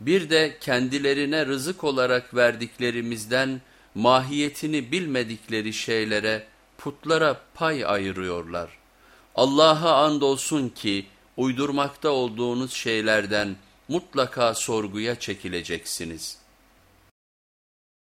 Bir de kendilerine rızık olarak verdiklerimizden mahiyetini bilmedikleri şeylere, putlara pay ayırıyorlar. Allah'a andolsun ki uydurmakta olduğunuz şeylerden mutlaka sorguya çekileceksiniz.''